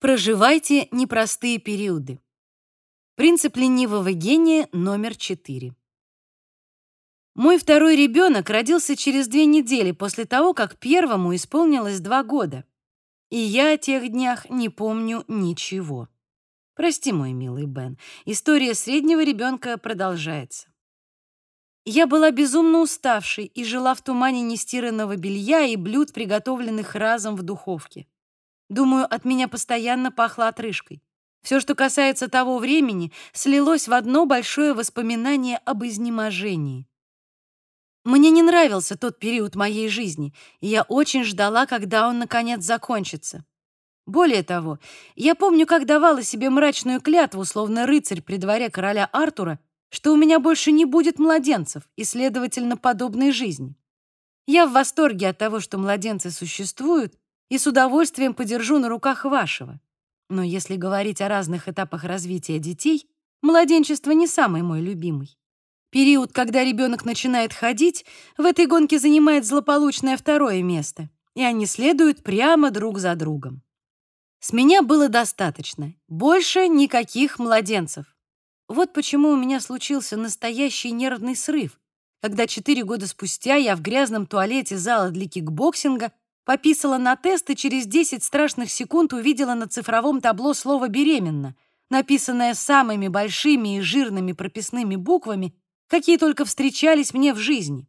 Проживайте непростые периоды. Принцип ленивого гения номер четыре. Мой второй ребенок родился через две недели после того, как первому исполнилось два года. И я о тех днях не помню ничего. Прости, мой милый Бен, история среднего ребенка продолжается. Я была безумно уставшей и жила в тумане нестиранного белья и блюд, приготовленных разом в духовке. Думаю, от меня постоянно пахло отрыжкой. Все, что касается того времени, слилось в одно большое воспоминание об изнеможении. Мне не нравился тот период моей жизни, и я очень ждала, когда он наконец закончится. Более того, я помню, как давала себе мрачную клятву, словно рыцарь при дворе короля Артура, что у меня больше не будет младенцев и, следовательно, подобной жизни. Я в восторге от того, что младенцы существуют, и с удовольствием подержу на руках вашего. Но если говорить о разных этапах развития детей, младенчество не самый мой любимый. Период, когда ребенок начинает ходить, в этой гонке занимает злополучное второе место, и они следуют прямо друг за другом. С меня было достаточно. Больше никаких младенцев. Вот почему у меня случился настоящий нервный срыв, когда четыре года спустя я в грязном туалете зала для кикбоксинга Пописала на тест и через 10 страшных секунд увидела на цифровом табло слово «беременна», написанное самыми большими и жирными прописными буквами, какие только встречались мне в жизни.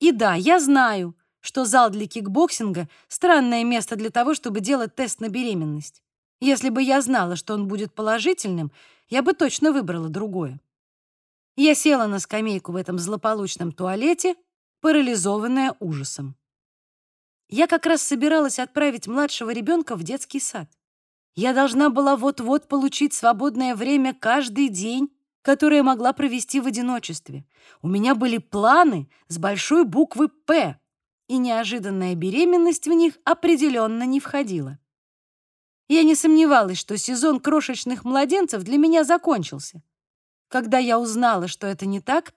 И да, я знаю, что зал для кикбоксинга — странное место для того, чтобы делать тест на беременность. Если бы я знала, что он будет положительным, я бы точно выбрала другое. Я села на скамейку в этом злополучном туалете, парализованная ужасом. Я как раз собиралась отправить младшего ребенка в детский сад. Я должна была вот-вот получить свободное время каждый день, которое могла провести в одиночестве. У меня были планы с большой буквы «П», и неожиданная беременность в них определенно не входила. Я не сомневалась, что сезон крошечных младенцев для меня закончился. Когда я узнала, что это не так,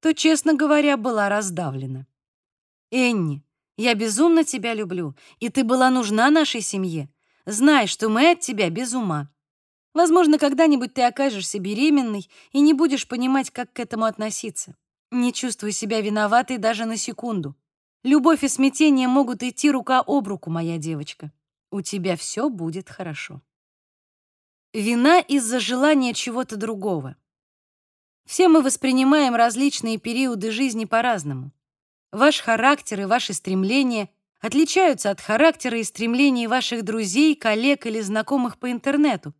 то, честно говоря, была раздавлена. «Энни, я безумно тебя люблю, и ты была нужна нашей семье. Знай, что мы от тебя без ума. Возможно, когда-нибудь ты окажешься беременной и не будешь понимать, как к этому относиться. Не чувствуй себя виноватой даже на секунду. Любовь и смятение могут идти рука об руку, моя девочка. У тебя все будет хорошо. Вина из-за желания чего-то другого. Все мы воспринимаем различные периоды жизни по-разному. Ваш характер и ваши стремления отличаются от характера и стремлений ваших друзей, коллег или знакомых по интернету.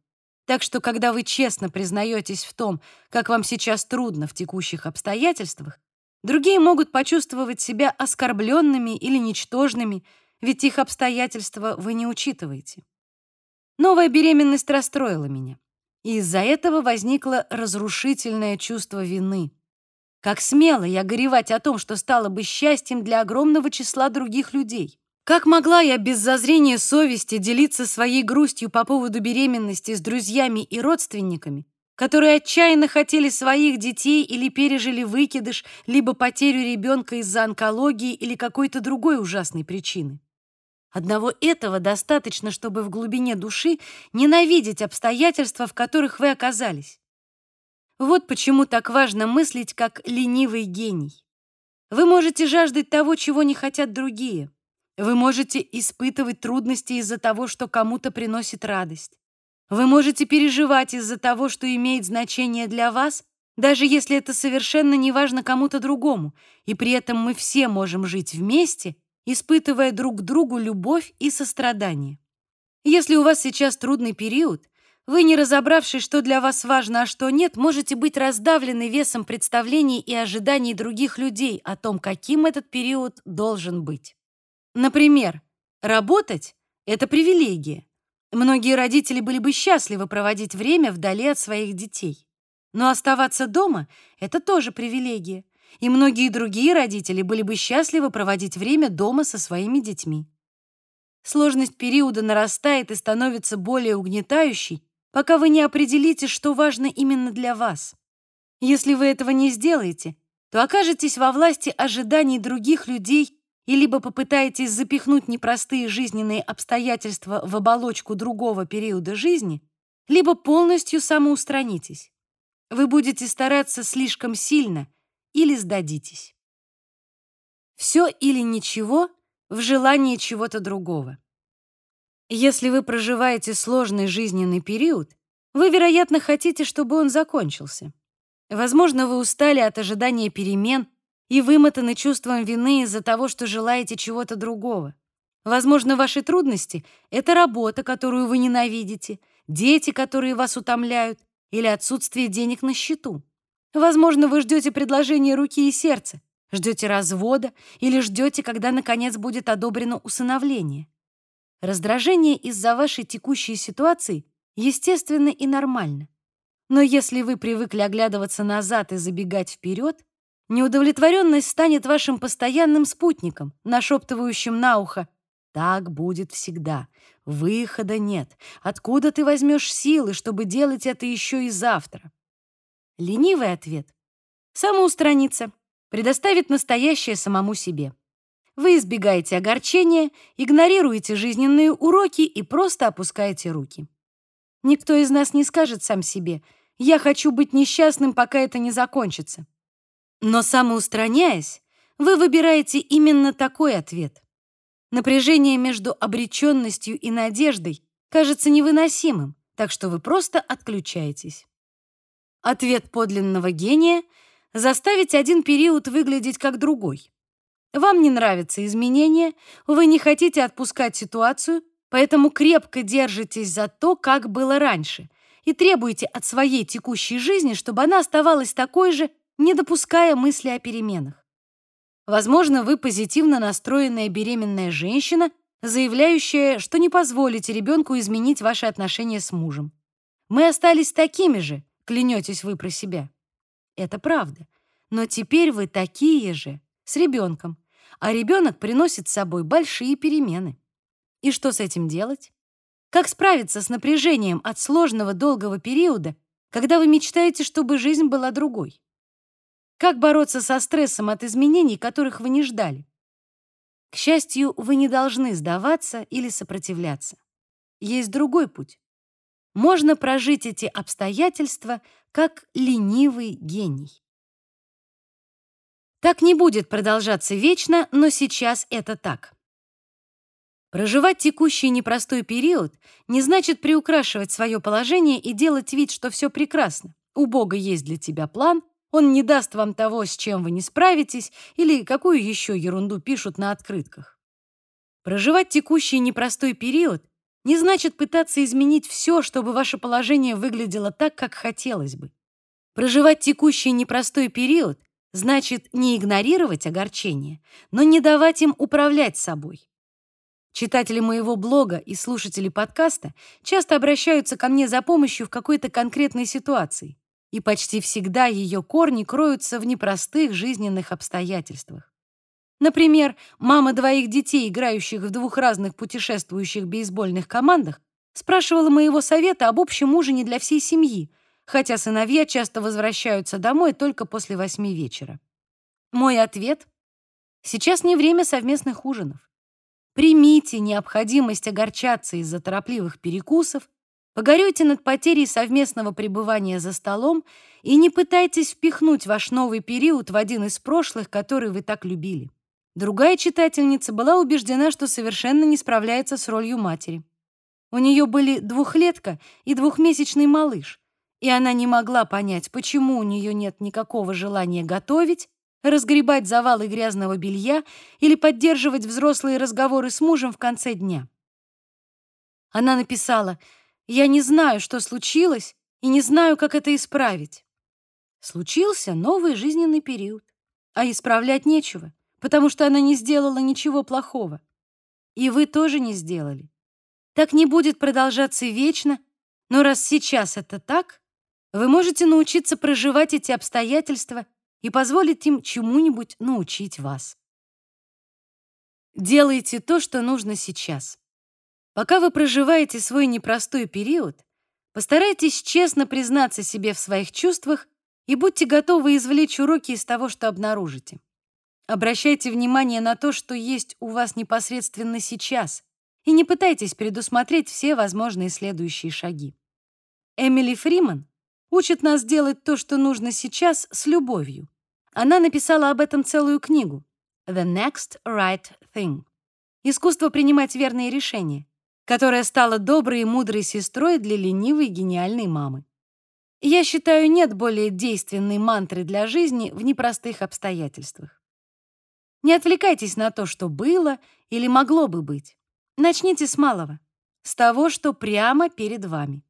Так что, когда вы честно признаетесь в том, как вам сейчас трудно в текущих обстоятельствах, другие могут почувствовать себя оскорбленными или ничтожными, ведь их обстоятельства вы не учитываете. Новая беременность расстроила меня, и из-за этого возникло разрушительное чувство вины. Как смело я горевать о том, что стало бы счастьем для огромного числа других людей. Как могла я без зазрения совести делиться своей грустью по поводу беременности с друзьями и родственниками, которые отчаянно хотели своих детей или пережили выкидыш, либо потерю ребенка из-за онкологии или какой-то другой ужасной причины? Одного этого достаточно, чтобы в глубине души ненавидеть обстоятельства, в которых вы оказались. Вот почему так важно мыслить как ленивый гений. Вы можете жаждать того, чего не хотят другие. Вы можете испытывать трудности из-за того, что кому-то приносит радость. Вы можете переживать из-за того, что имеет значение для вас, даже если это совершенно не важно кому-то другому, и при этом мы все можем жить вместе, испытывая друг к другу любовь и сострадание. Если у вас сейчас трудный период, вы, не разобравшись, что для вас важно, а что нет, можете быть раздавлены весом представлений и ожиданий других людей о том, каким этот период должен быть. Например, работать — это привилегия. Многие родители были бы счастливы проводить время вдали от своих детей. Но оставаться дома — это тоже привилегия. И многие другие родители были бы счастливы проводить время дома со своими детьми. Сложность периода нарастает и становится более угнетающей, пока вы не определите, что важно именно для вас. Если вы этого не сделаете, то окажетесь во власти ожиданий других людей и либо попытаетесь запихнуть непростые жизненные обстоятельства в оболочку другого периода жизни, либо полностью самоустранитесь. Вы будете стараться слишком сильно или сдадитесь. Все или ничего в желании чего-то другого. Если вы проживаете сложный жизненный период, вы, вероятно, хотите, чтобы он закончился. Возможно, вы устали от ожидания перемен и вымотаны чувством вины из-за того, что желаете чего-то другого. Возможно, ваши трудности — это работа, которую вы ненавидите, дети, которые вас утомляют, или отсутствие денег на счету. Возможно, вы ждете предложения руки и сердца, ждете развода или ждете, когда, наконец, будет одобрено усыновление. Раздражение из-за вашей текущей ситуации естественно и нормально. Но если вы привыкли оглядываться назад и забегать вперед, неудовлетворенность станет вашим постоянным спутником, нашептывающим на ухо «Так будет всегда. Выхода нет. Откуда ты возьмешь силы, чтобы делать это еще и завтра?» Ленивый ответ — самоустраниться, предоставить настоящее самому себе. Вы избегаете огорчения, игнорируете жизненные уроки и просто опускаете руки. Никто из нас не скажет сам себе «я хочу быть несчастным, пока это не закончится». Но самоустраняясь, вы выбираете именно такой ответ. Напряжение между обреченностью и надеждой кажется невыносимым, так что вы просто отключаетесь. Ответ подлинного гения — заставить один период выглядеть как другой. Вам не нравятся изменения, вы не хотите отпускать ситуацию, поэтому крепко держитесь за то, как было раньше, и требуете от своей текущей жизни, чтобы она оставалась такой же, не допуская мысли о переменах. Возможно, вы позитивно настроенная беременная женщина, заявляющая, что не позволите ребенку изменить ваши отношения с мужем. Мы остались такими же, клянетесь вы про себя. Это правда. Но теперь вы такие же, с ребенком, а ребенок приносит с собой большие перемены. И что с этим делать? Как справиться с напряжением от сложного долгого периода, когда вы мечтаете, чтобы жизнь была другой? Как бороться со стрессом от изменений, которых вы не ждали? К счастью, вы не должны сдаваться или сопротивляться. Есть другой путь. Можно прожить эти обстоятельства как ленивый гений. Так не будет продолжаться вечно, но сейчас это так. Проживать текущий непростой период не значит приукрашивать свое положение и делать вид, что все прекрасно. У Бога есть для тебя план, он не даст вам того, с чем вы не справитесь, или какую еще ерунду пишут на открытках. Проживать текущий непростой период не значит пытаться изменить все, чтобы ваше положение выглядело так, как хотелось бы. Проживать текущий непростой период Значит, не игнорировать огорчения, но не давать им управлять собой. Читатели моего блога и слушатели подкаста часто обращаются ко мне за помощью в какой-то конкретной ситуации, и почти всегда ее корни кроются в непростых жизненных обстоятельствах. Например, мама двоих детей, играющих в двух разных путешествующих бейсбольных командах, спрашивала моего совета об общем ужине для всей семьи, хотя сыновья часто возвращаются домой только после восьми вечера. Мой ответ — сейчас не время совместных ужинов. Примите необходимость огорчаться из-за торопливых перекусов, погорюйте над потерей совместного пребывания за столом и не пытайтесь впихнуть ваш новый период в один из прошлых, который вы так любили. Другая читательница была убеждена, что совершенно не справляется с ролью матери. У нее были двухлетка и двухмесячный малыш, и она не могла понять, почему у нее нет никакого желания готовить, разгребать завалы грязного белья или поддерживать взрослые разговоры с мужем в конце дня. Она написала «Я не знаю, что случилось, и не знаю, как это исправить». Случился новый жизненный период, а исправлять нечего, потому что она не сделала ничего плохого. И вы тоже не сделали. Так не будет продолжаться вечно, но раз сейчас это так, вы можете научиться проживать эти обстоятельства и позволить им чему-нибудь научить вас. Делайте то, что нужно сейчас. Пока вы проживаете свой непростой период, постарайтесь честно признаться себе в своих чувствах и будьте готовы извлечь уроки из того, что обнаружите. Обращайте внимание на то, что есть у вас непосредственно сейчас, и не пытайтесь предусмотреть все возможные следующие шаги. Эмили Фриман учит нас делать то, что нужно сейчас, с любовью. Она написала об этом целую книгу «The Next Right Thing» — «Искусство принимать верные решения», которая стала доброй и мудрой сестрой для ленивой гениальной мамы. Я считаю, нет более действенной мантры для жизни в непростых обстоятельствах. Не отвлекайтесь на то, что было или могло бы быть. Начните с малого, с того, что прямо перед вами.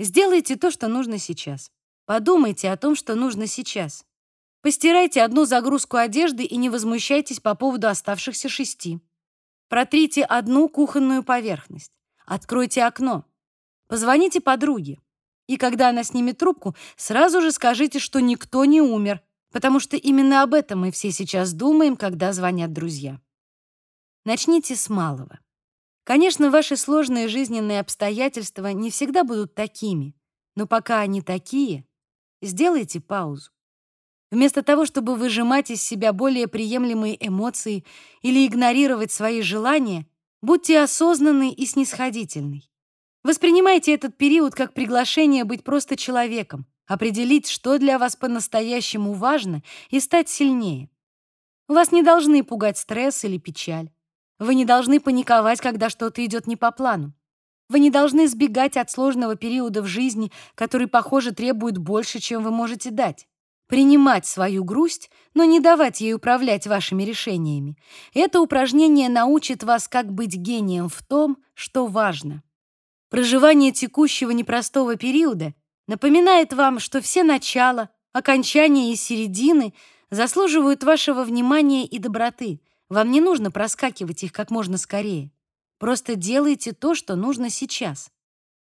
Сделайте то, что нужно сейчас. Подумайте о том, что нужно сейчас. Постирайте одну загрузку одежды и не возмущайтесь по поводу оставшихся шести. Протрите одну кухонную поверхность. Откройте окно. Позвоните подруге. И когда она снимет трубку, сразу же скажите, что никто не умер, Потому что именно об этом мы все сейчас думаем, когда звонят друзья. Начните с малого. Конечно, ваши сложные жизненные обстоятельства не всегда будут такими, но пока они такие, сделайте паузу. Вместо того, чтобы выжимать из себя более приемлемые эмоции или игнорировать свои желания, будьте осознанны и снисходительны. Воспринимайте этот период как приглашение быть просто человеком, определить, что для вас по-настоящему важно, и стать сильнее. Вас не должны пугать стресс или печаль. Вы не должны паниковать, когда что-то идет не по плану. Вы не должны сбегать от сложного периода в жизни, который, похоже, требует больше, чем вы можете дать. Принимать свою грусть, но не давать ей управлять вашими решениями. Это упражнение научит вас, как быть гением в том, что важно. Проживание текущего непростого периода напоминает вам, что все начала, окончания и середины заслуживают вашего внимания и доброты. Вам не нужно проскакивать их как можно скорее. Просто делайте то, что нужно сейчас.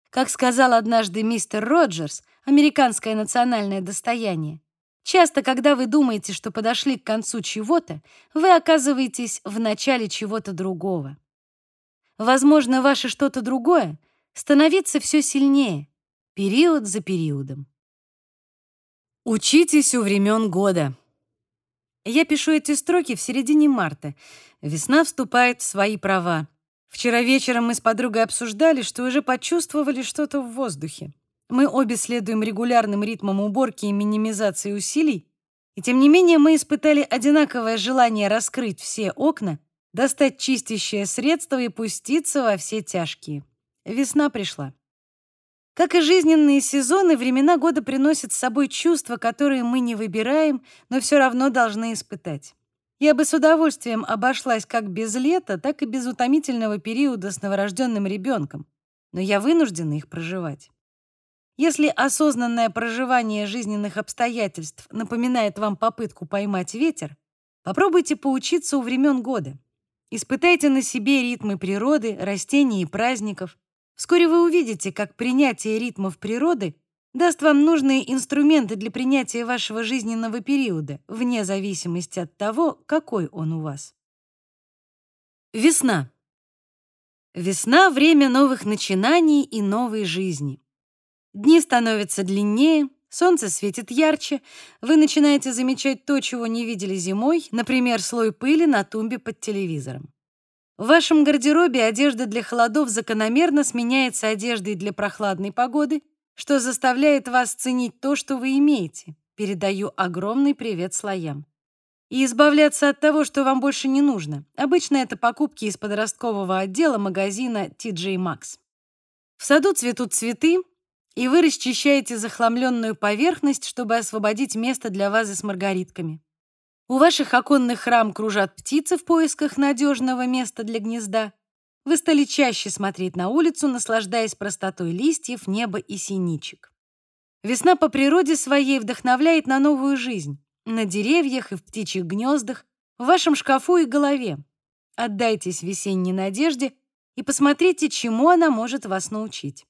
Как сказал однажды мистер Роджерс, американское национальное достояние, часто, когда вы думаете, что подошли к концу чего-то, вы оказываетесь в начале чего-то другого. Возможно, ваше что-то другое становится все сильнее — период за периодом. Учитесь у времен года. Я пишу эти строки в середине марта. Весна вступает в свои права. Вчера вечером мы с подругой обсуждали, что уже почувствовали что-то в воздухе. Мы обе следуем регулярным ритмам уборки и минимизации усилий, и тем не менее мы испытали одинаковое желание раскрыть все окна, достать чистящее средство и пуститься во все тяжкие. Весна пришла. Как и жизненные сезоны, времена года приносят с собой чувства, которые мы не выбираем, но все равно должны испытать. Я бы с удовольствием обошлась как без лета, так и без утомительного периода с новорожденным ребенком, но я вынуждена их проживать. Если осознанное проживание жизненных обстоятельств напоминает вам попытку поймать ветер, попробуйте поучиться у времен года. Испытайте на себе ритмы природы, растений и праздников. Вскоре вы увидите, как принятие ритмов природы даст вам нужные инструменты для принятия вашего жизненного периода, вне зависимости от того, какой он у вас. Весна. Весна — время новых начинаний и новой жизни. Дни становятся длиннее, солнце светит ярче, вы начинаете замечать то, чего не видели зимой, например, слой пыли на тумбе под телевизором. В вашем гардеробе одежда для холодов закономерно сменяется одеждой для прохладной погоды, что заставляет вас ценить то, что вы имеете. Передаю огромный привет слоям. И избавляться от того, что вам больше не нужно. Обычно это покупки из подросткового отдела магазина TJ Maxx. В саду цветут цветы, и вы расчищаете захламленную поверхность, чтобы освободить место для вазы с маргаритками. У ваших оконных рам кружат птицы в поисках надежного места для гнезда. Вы стали чаще смотреть на улицу, наслаждаясь простотой листьев, неба и синичек. Весна по природе своей вдохновляет на новую жизнь. На деревьях и в птичьих гнездах, в вашем шкафу и голове. Отдайтесь весенней надежде и посмотрите, чему она может вас научить.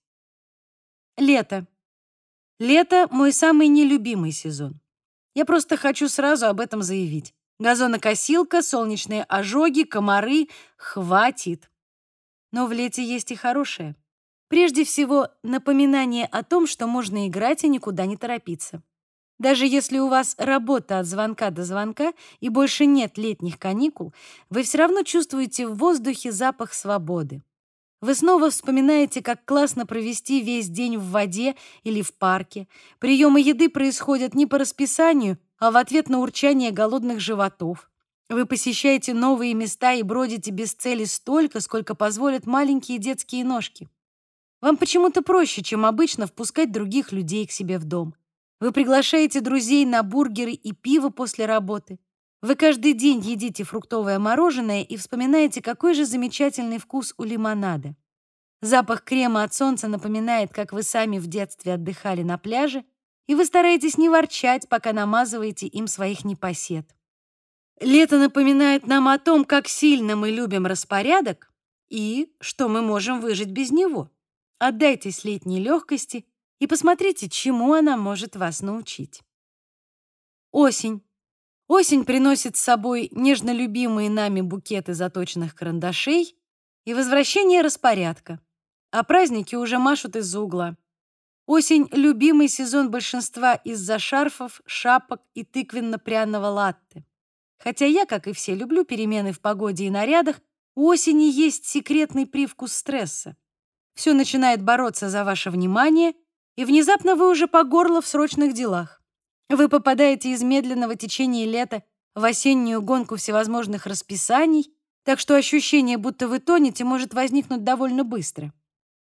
Лето. Лето — мой самый нелюбимый сезон. Я просто хочу сразу об этом заявить. Газонокосилка, солнечные ожоги, комары — хватит. Но в лете есть и хорошее. Прежде всего, напоминание о том, что можно играть и никуда не торопиться. Даже если у вас работа от звонка до звонка и больше нет летних каникул, вы все равно чувствуете в воздухе запах свободы. Вы снова вспоминаете, как классно провести весь день в воде или в парке. Приемы еды происходят не по расписанию, а в ответ на урчание голодных животов. Вы посещаете новые места и бродите без цели столько, сколько позволят маленькие детские ножки. Вам почему-то проще, чем обычно, впускать других людей к себе в дом. Вы приглашаете друзей на бургеры и пиво после работы. Вы каждый день едите фруктовое мороженое и вспоминаете, какой же замечательный вкус у лимонада. Запах крема от солнца напоминает, как вы сами в детстве отдыхали на пляже, и вы стараетесь не ворчать, пока намазываете им своих непосед. Лето напоминает нам о том, как сильно мы любим распорядок и что мы можем выжить без него. Отдайтесь летней легкости и посмотрите, чему она может вас научить. Осень. Осень приносит с собой нежно любимые нами букеты заточенных карандашей и возвращение распорядка, а праздники уже машут из-за угла. Осень — любимый сезон большинства из-за шарфов, шапок и тыквенно-пряного латте. Хотя я, как и все, люблю перемены в погоде и нарядах, у осени есть секретный привкус стресса. Все начинает бороться за ваше внимание, и внезапно вы уже по горло в срочных делах. Вы попадаете из медленного течения лета в осеннюю гонку всевозможных расписаний, так что ощущение, будто вы тонете, может возникнуть довольно быстро.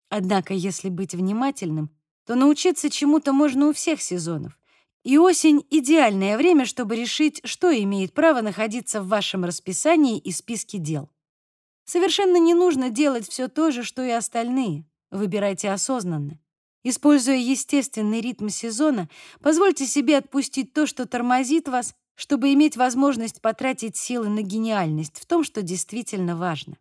Однако, если быть внимательным, то научиться чему-то можно у всех сезонов, и осень — идеальное время, чтобы решить, что имеет право находиться в вашем расписании и списке дел. Совершенно не нужно делать все то же, что и остальные. Выбирайте осознанно. Используя естественный ритм сезона, позвольте себе отпустить то, что тормозит вас, чтобы иметь возможность потратить силы на гениальность в том, что действительно важно.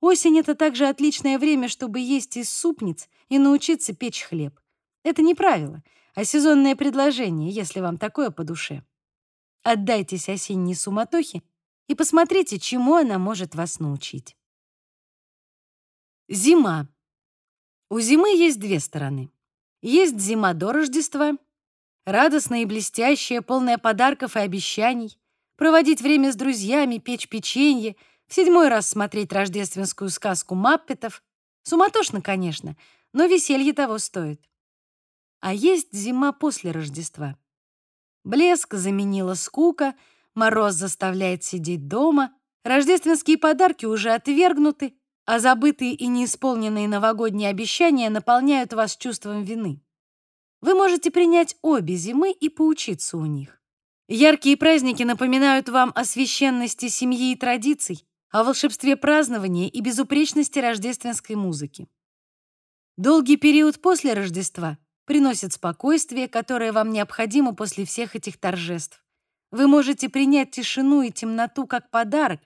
Осень — это также отличное время, чтобы есть из супниц и научиться печь хлеб. Это не правило — а сезонное предложение, если вам такое по душе. Отдайтесь осенней суматохе и посмотрите, чему она может вас научить. Зима. У зимы есть две стороны. Есть зима до Рождества, радостная и блестящая, полная подарков и обещаний, проводить время с друзьями, печь печенье, в седьмой раз смотреть рождественскую сказку Маппетов. Суматошно, конечно, но веселье того стоит а есть зима после Рождества. Блеск заменила скука, мороз заставляет сидеть дома, рождественские подарки уже отвергнуты, а забытые и неисполненные новогодние обещания наполняют вас чувством вины. Вы можете принять обе зимы и поучиться у них. Яркие праздники напоминают вам о священности семьи и традиций, о волшебстве празднования и безупречности рождественской музыки. Долгий период после Рождества приносит спокойствие, которое вам необходимо после всех этих торжеств. Вы можете принять тишину и темноту как подарок,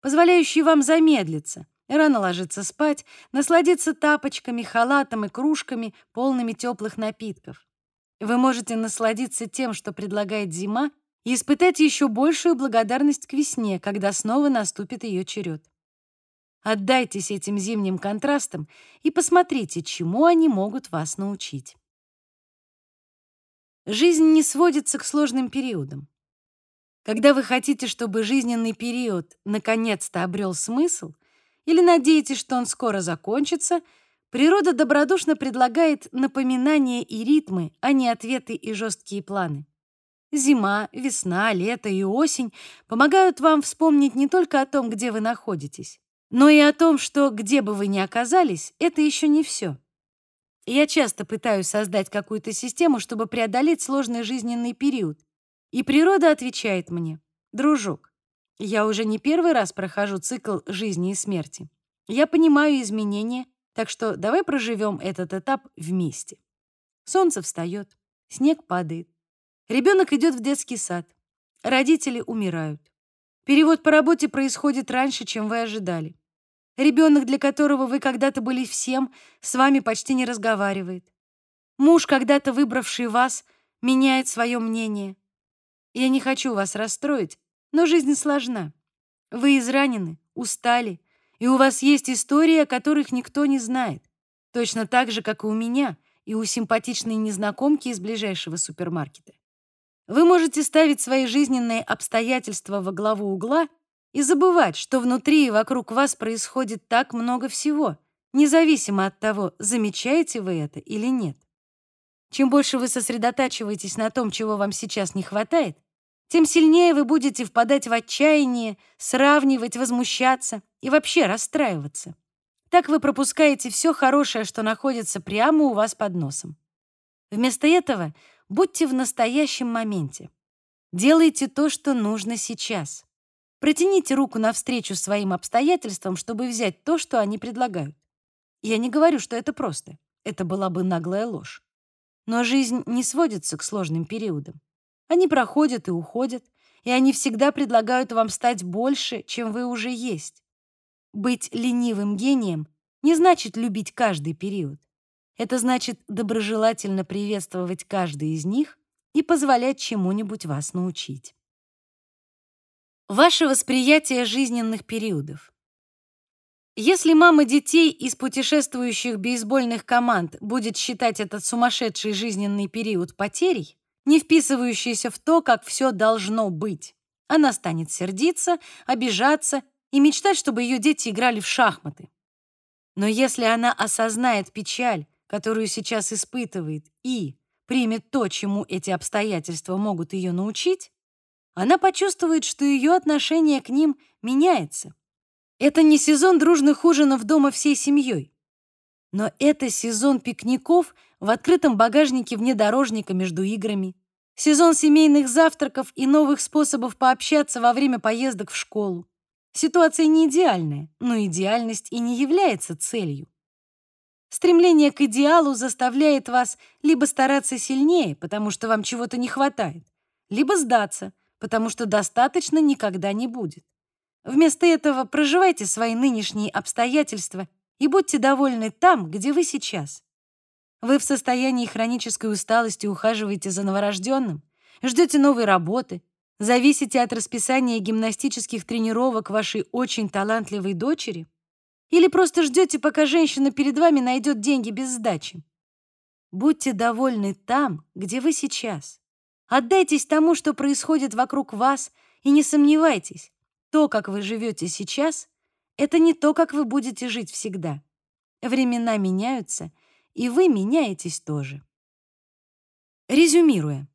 позволяющий вам замедлиться, рано ложиться спать, насладиться тапочками, халатом и кружками, полными теплых напитков. Вы можете насладиться тем, что предлагает зима, и испытать еще большую благодарность к весне, когда снова наступит ее черед. Отдайтесь этим зимним контрастам и посмотрите, чему они могут вас научить. Жизнь не сводится к сложным периодам. Когда вы хотите, чтобы жизненный период наконец-то обрел смысл, или надеетесь, что он скоро закончится, природа добродушно предлагает напоминания и ритмы, а не ответы и жесткие планы. Зима, весна, лето и осень помогают вам вспомнить не только о том, где вы находитесь, но и о том, что где бы вы ни оказались, это еще не все. Я часто пытаюсь создать какую-то систему, чтобы преодолеть сложный жизненный период. И природа отвечает мне, дружок, я уже не первый раз прохожу цикл жизни и смерти. Я понимаю изменения, так что давай проживем этот этап вместе. Солнце встает, снег падает. Ребенок идет в детский сад. Родители умирают. Перевод по работе происходит раньше, чем вы ожидали. Ребенок, для которого вы когда-то были всем, с вами почти не разговаривает. Муж, когда-то выбравший вас, меняет свое мнение. Я не хочу вас расстроить, но жизнь сложна. Вы изранены, устали, и у вас есть истории, о которых никто не знает. Точно так же, как и у меня, и у симпатичной незнакомки из ближайшего супермаркета. Вы можете ставить свои жизненные обстоятельства во главу угла и забывать, что внутри и вокруг вас происходит так много всего, независимо от того, замечаете вы это или нет. Чем больше вы сосредотачиваетесь на том, чего вам сейчас не хватает, тем сильнее вы будете впадать в отчаяние, сравнивать, возмущаться и вообще расстраиваться. Так вы пропускаете все хорошее, что находится прямо у вас под носом. Вместо этого будьте в настоящем моменте. Делайте то, что нужно сейчас. Протяните руку навстречу своим обстоятельствам, чтобы взять то, что они предлагают. Я не говорю, что это просто. Это была бы наглая ложь. Но жизнь не сводится к сложным периодам. Они проходят и уходят, и они всегда предлагают вам стать больше, чем вы уже есть. Быть ленивым гением не значит любить каждый период. Это значит доброжелательно приветствовать каждый из них и позволять чему-нибудь вас научить. Ваше восприятие жизненных периодов. Если мама детей из путешествующих бейсбольных команд будет считать этот сумасшедший жизненный период потерей, не вписывающейся в то, как все должно быть, она станет сердиться, обижаться и мечтать, чтобы ее дети играли в шахматы. Но если она осознает печаль, которую сейчас испытывает, и примет то, чему эти обстоятельства могут ее научить, она почувствует, что ее отношение к ним меняется. Это не сезон дружных ужинов дома всей семьей. Но это сезон пикников в открытом багажнике внедорожника между играми, сезон семейных завтраков и новых способов пообщаться во время поездок в школу. Ситуация не идеальная, но идеальность и не является целью. Стремление к идеалу заставляет вас либо стараться сильнее, потому что вам чего-то не хватает, либо сдаться, потому что достаточно никогда не будет. Вместо этого проживайте свои нынешние обстоятельства и будьте довольны там, где вы сейчас. Вы в состоянии хронической усталости ухаживаете за новорожденным, ждете новой работы, зависите от расписания гимнастических тренировок вашей очень талантливой дочери или просто ждете, пока женщина перед вами найдет деньги без сдачи. Будьте довольны там, где вы сейчас. Отдайтесь тому, что происходит вокруг вас, и не сомневайтесь, то, как вы живете сейчас, это не то, как вы будете жить всегда. Времена меняются, и вы меняетесь тоже. Резюмируя.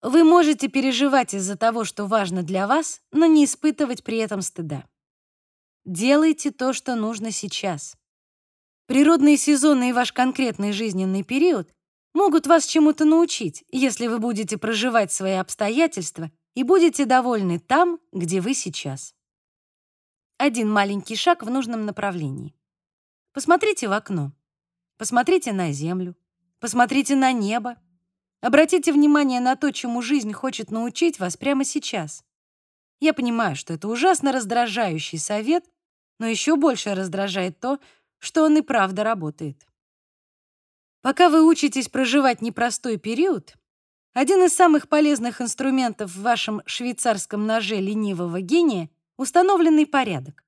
Вы можете переживать из-за того, что важно для вас, но не испытывать при этом стыда. Делайте то, что нужно сейчас. Природные сезоны и ваш конкретный жизненный период могут вас чему-то научить, если вы будете проживать свои обстоятельства и будете довольны там, где вы сейчас. Один маленький шаг в нужном направлении. Посмотрите в окно. Посмотрите на землю. Посмотрите на небо. Обратите внимание на то, чему жизнь хочет научить вас прямо сейчас. Я понимаю, что это ужасно раздражающий совет, но еще больше раздражает то, что он и правда работает. Пока вы учитесь проживать непростой период, один из самых полезных инструментов в вашем швейцарском ноже ленивого гения — установленный порядок.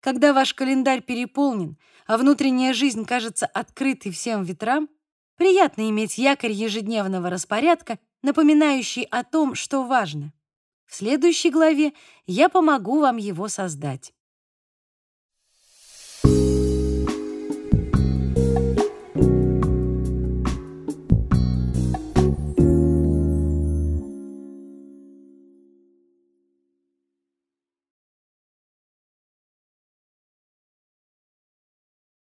Когда ваш календарь переполнен, а внутренняя жизнь кажется открытой всем ветрам, приятно иметь якорь ежедневного распорядка, напоминающий о том, что важно. В следующей главе я помогу вам его создать.